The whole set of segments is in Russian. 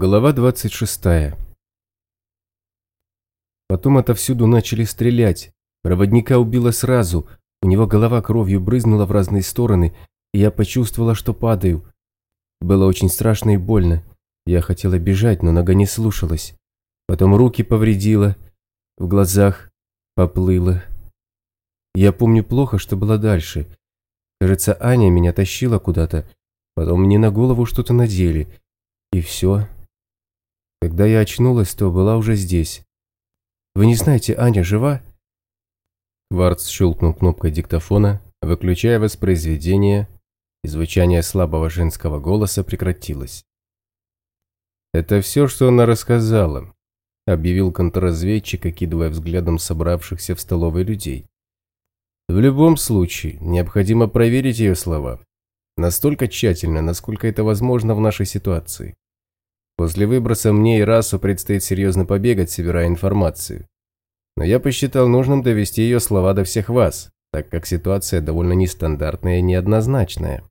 Глава 26. Потом отовсюду начали стрелять. Проводника убило сразу. У него голова кровью брызнула в разные стороны, и я почувствовала, что падаю. Было очень страшно и больно. Я хотела бежать, но нога не слушалась. Потом руки повредила, в глазах поплыла. Я помню плохо, что было дальше. Кажется, Аня меня тащила куда-то. Потом мне на голову что-то надели. И все. Когда я очнулась, то была уже здесь. Вы не знаете, Аня жива?» Кварц щелкнул кнопкой диктофона, выключая воспроизведение, и звучание слабого женского голоса прекратилось. «Это все, что она рассказала», — объявил контрразведчик, окидывая взглядом собравшихся в столовой людей. «В любом случае, необходимо проверить ее слова. Настолько тщательно, насколько это возможно в нашей ситуации. После выброса мне и расу предстоит серьезно побегать, собирая информацию. Но я посчитал нужным довести ее слова до всех вас, так как ситуация довольно нестандартная и неоднозначная.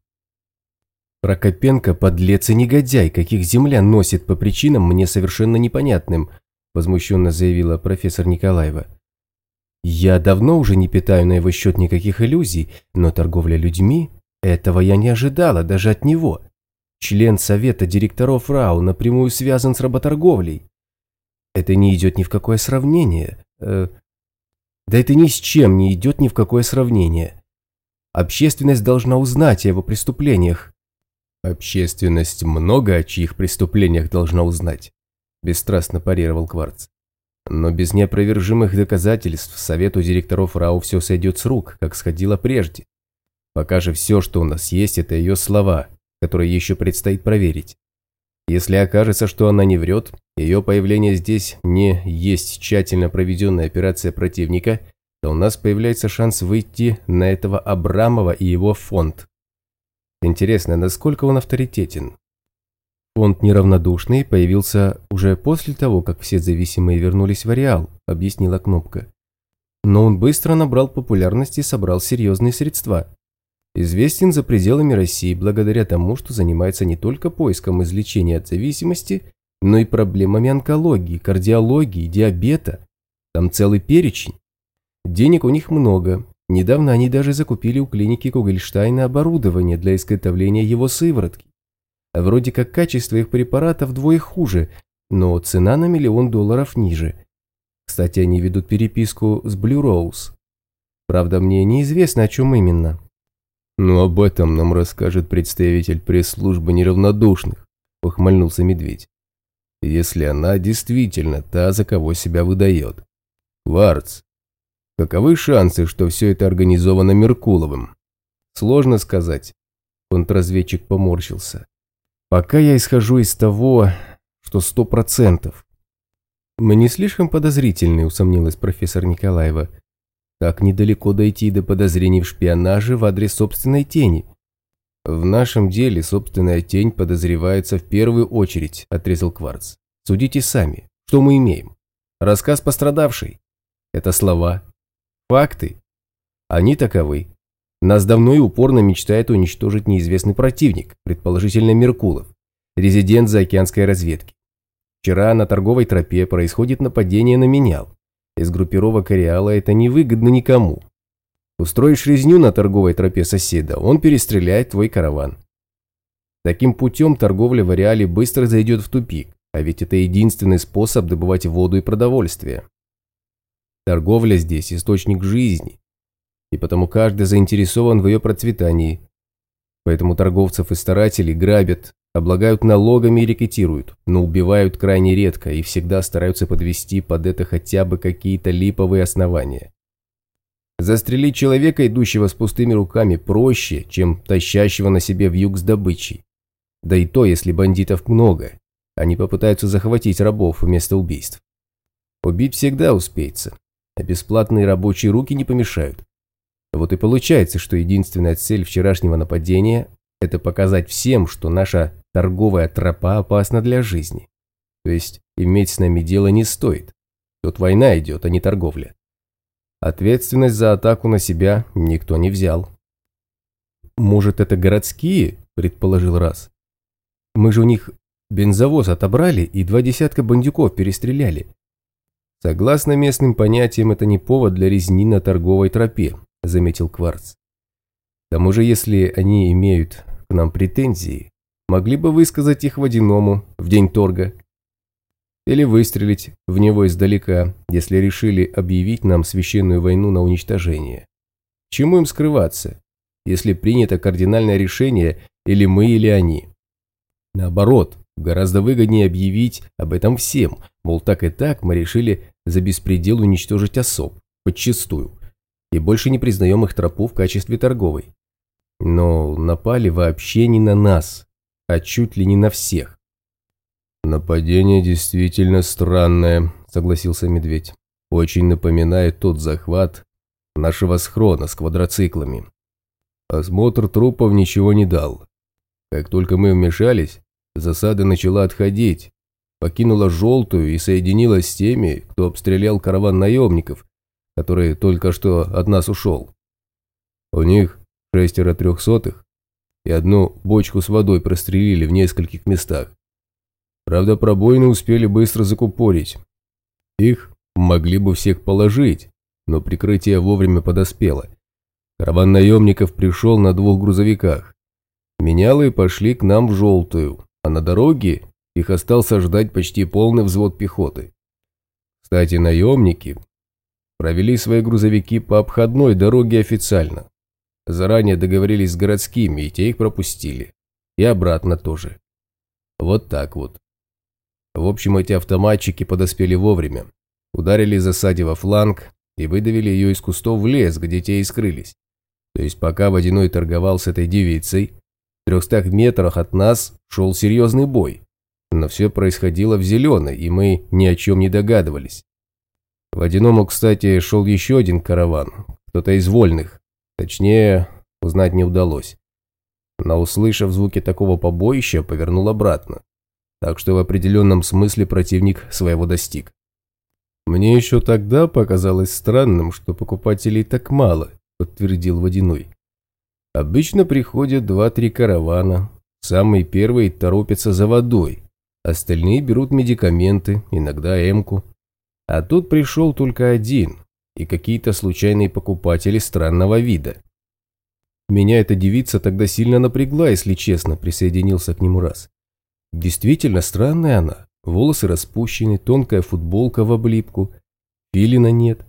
«Прокопенко – подлец и негодяй, каких земля носит по причинам мне совершенно непонятным», – возмущенно заявила профессор Николаева. «Я давно уже не питаю на его счет никаких иллюзий, но торговля людьми – этого я не ожидала даже от него. Член совета директоров РАУ напрямую связан с работорговлей. Это не идет ни в какое сравнение. Э, да это ни с чем не идет ни в какое сравнение. Общественность должна узнать о его преступлениях. Общественность много о чьих преступлениях должна узнать, бесстрастно парировал Кварц. Но без неопровержимых доказательств совету директоров РАУ все сойдет с рук, как сходило прежде. Пока же все, что у нас есть, это ее слова, которые еще предстоит проверить. Если окажется, что она не врет, ее появление здесь не есть тщательно проведенная операция противника, то у нас появляется шанс выйти на этого Абрамова и его фонд. Интересно, насколько он авторитетен? Фонд неравнодушный появился уже после того, как все зависимые вернулись в ареал, объяснила Кнопка. Но он быстро набрал популярность и собрал серьезные средства известен за пределами России благодаря тому, что занимается не только поиском излечения от зависимости, но и проблемами онкологии, кардиологии, диабета. Там целый перечень. Денег у них много. Недавно они даже закупили у клиники Кугельштайна оборудование для изготовления его сыворотки. Вроде как качество их препарата вдвое хуже, но цена на миллион долларов ниже. Кстати, они ведут переписку с Blue Rose. Правда, мне неизвестно, о чем именно. «Но об этом нам расскажет представитель пресс-службы неравнодушных», – ухмыльнулся медведь. «Если она действительно та, за кого себя выдает. Кварц, каковы шансы, что все это организовано Меркуловым?» «Сложно сказать», – контрразведчик поморщился. «Пока я исхожу из того, что сто процентов». «Мы не слишком подозрительны», – усомнилась профессор Николаева. Так недалеко дойти до подозрений в шпионаже в адрес собственной тени. В нашем деле собственная тень подозревается в первую очередь, отрезал Кварц. Судите сами, что мы имеем. Рассказ пострадавшей. Это слова. Факты. Они таковы. Нас давно и упорно мечтает уничтожить неизвестный противник, предположительно Меркулов, резидент заокеанской разведки. Вчера на торговой тропе происходит нападение на менял. Из группировок Ареала это невыгодно никому. Устроишь резню на торговой тропе соседа, он перестреляет твой караван. Таким путем торговля в Ареале быстро зайдет в тупик, а ведь это единственный способ добывать воду и продовольствие. Торговля здесь – источник жизни, и потому каждый заинтересован в ее процветании. Поэтому торговцев и старателей грабят, Облагают налогами и рекетируют, но убивают крайне редко и всегда стараются подвести под это хотя бы какие-то липовые основания. Застрелить человека, идущего с пустыми руками, проще, чем тащащего на себе вьюг с добычей. Да и то, если бандитов много, они попытаются захватить рабов вместо убийств. Убить всегда успеется, а бесплатные рабочие руки не помешают. Вот и получается, что единственная цель вчерашнего нападения – это показать всем, что наша торговая тропа опасна для жизни. То есть иметь с нами дело не стоит. Тут война идет, а не торговля. Ответственность за атаку на себя никто не взял. «Может, это городские?» – предположил Раз. «Мы же у них Бензовоз отобрали и два десятка бандюков перестреляли. Согласно местным понятиям, это не повод для резни на торговой тропе, заметил Кварц. К тому же, если они имеют к нам претензии, могли бы высказать их водяному в день торга. Или выстрелить в него издалека, если решили объявить нам священную войну на уничтожение. Чему им скрываться, если принято кардинальное решение или мы, или они? Наоборот, гораздо выгоднее объявить об этом всем, мол, так и так мы решили за беспредел уничтожить особ, подчистую, и больше не признаем их тропу в качестве торговой. Но напали вообще не на нас, а чуть ли не на всех. «Нападение действительно странное», — согласился Медведь. «Очень напоминает тот захват нашего схрона с квадроциклами. Осмотр трупов ничего не дал. Как только мы вмешались, засада начала отходить, покинула желтую и соединилась с теми, кто обстрелял караван наемников, который только что от нас ушел. У них шестеро трехсотых и одну бочку с водой прострелили в нескольких местах. Правда, пробоины успели быстро закупорить. Их могли бы всех положить, но прикрытие вовремя подоспело. Караван наемников пришел на двух грузовиках. Менялы пошли к нам в желтую, а на дороге их остался ждать почти полный взвод пехоты. Кстати, наемники провели свои грузовики по обходной дороге официально. Заранее договорились с городскими, и те их пропустили. И обратно тоже. Вот так вот. В общем, эти автоматчики подоспели вовремя. Ударили засаде во фланг и выдавили ее из кустов в лес, где те и скрылись. То есть пока Водяной торговал с этой девицей, в трехстах метрах от нас шел серьезный бой. Но все происходило в зеленой, и мы ни о чем не догадывались. Водяному, кстати, шел еще один караван, кто-то из вольных, Точнее, узнать не удалось. Но услышав звуки такого побоища, повернул обратно. Так что в определенном смысле противник своего достиг. «Мне еще тогда показалось странным, что покупателей так мало», – подтвердил Водяной. «Обычно приходят два-три каравана. Самый первый торопится за водой. Остальные берут медикаменты, иногда эмку. А тут пришел только один, и какие-то случайные покупатели странного вида. Меня эта девица тогда сильно напрягла, если честно, присоединился к нему раз. Действительно странная она, волосы распущены, тонкая футболка в облипку, филина нет.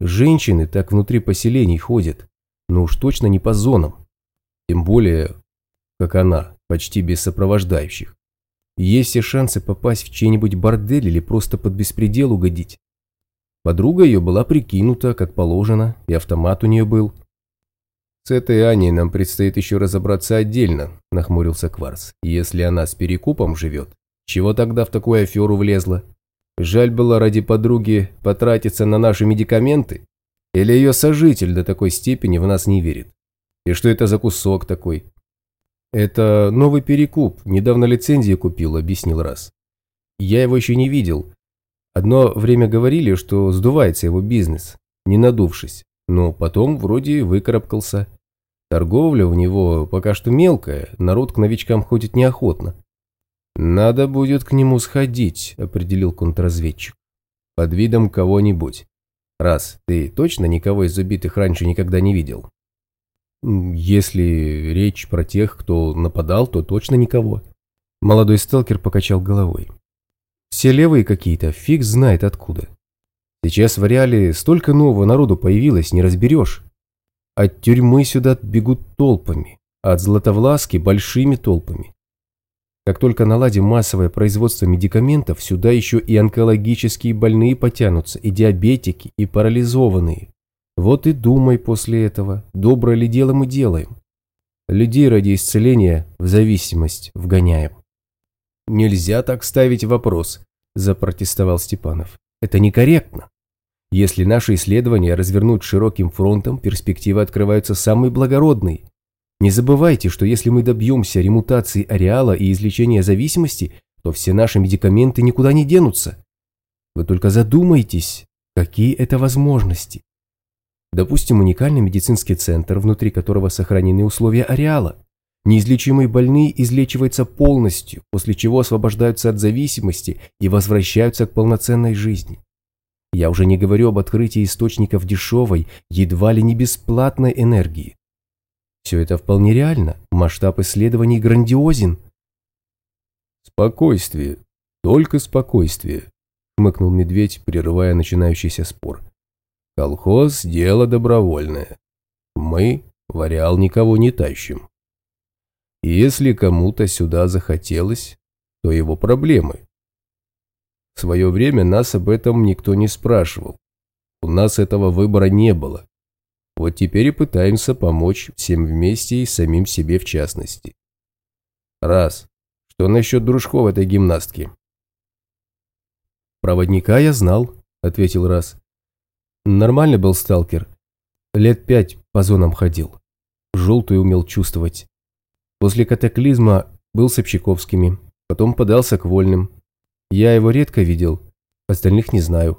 Женщины так внутри поселений ходят, но уж точно не по зонам. Тем более, как она, почти без сопровождающих. Есть все шансы попасть в чей-нибудь бордель или просто под беспредел угодить. Подруга ее была прикинута, как положено, и автомат у нее был. «С этой Аней нам предстоит еще разобраться отдельно», – нахмурился Кварц. «Если она с перекупом живет, чего тогда в такую аферу влезла? Жаль было ради подруги потратиться на наши медикаменты? Или ее сожитель до такой степени в нас не верит? И что это за кусок такой?» «Это новый перекуп, недавно лицензию купил», – объяснил раз. «Я его еще не видел, Одно время говорили, что сдувается его бизнес, не надувшись, но потом вроде выкарабкался. Торговля у него пока что мелкая, народ к новичкам ходит неохотно. «Надо будет к нему сходить», – определил контрразведчик. «Под видом кого-нибудь. Раз, ты точно никого из убитых раньше никогда не видел?» «Если речь про тех, кто нападал, то точно никого». Молодой сталкер покачал головой. Все левые какие-то, фиг знает откуда. Сейчас в Ареале столько нового народу появилось, не разберешь. От тюрьмы сюда бегут толпами, от Златовласки большими толпами. Как только наладим массовое производство медикаментов, сюда еще и онкологические больные потянутся, и диабетики, и парализованные. Вот и думай после этого, доброе ли дело мы делаем. Людей ради исцеления в зависимость вгоняем. «Нельзя так ставить вопрос», – запротестовал Степанов. «Это некорректно. Если наши исследования развернуть широким фронтом, перспективы открываются самые благородные. Не забывайте, что если мы добьемся ремутации ареала и излечения зависимости, то все наши медикаменты никуда не денутся. Вы только задумайтесь, какие это возможности. Допустим, уникальный медицинский центр, внутри которого сохранены условия ареала. Неизлечимые больные излечиваются полностью, после чего освобождаются от зависимости и возвращаются к полноценной жизни. Я уже не говорю об открытии источников дешевой, едва ли не бесплатной энергии. Все это вполне реально, масштаб исследований грандиозен. «Спокойствие, только спокойствие», – хмыкнул медведь, прерывая начинающийся спор. «Колхоз – дело добровольное. Мы в ареал никого не тащим. Если кому-то сюда захотелось, то его проблемы. В свое время нас об этом никто не спрашивал. У нас этого выбора не было. Вот теперь и пытаемся помочь всем вместе и самим себе в частности. Раз. Что насчет дружков этой гимнастки? «Проводника я знал», — ответил Раз. «Нормальный был сталкер. Лет пять по зонам ходил. Желтую умел чувствовать. После катаклизма был с Общаковскими, потом подался к вольным. Я его редко видел, остальных не знаю.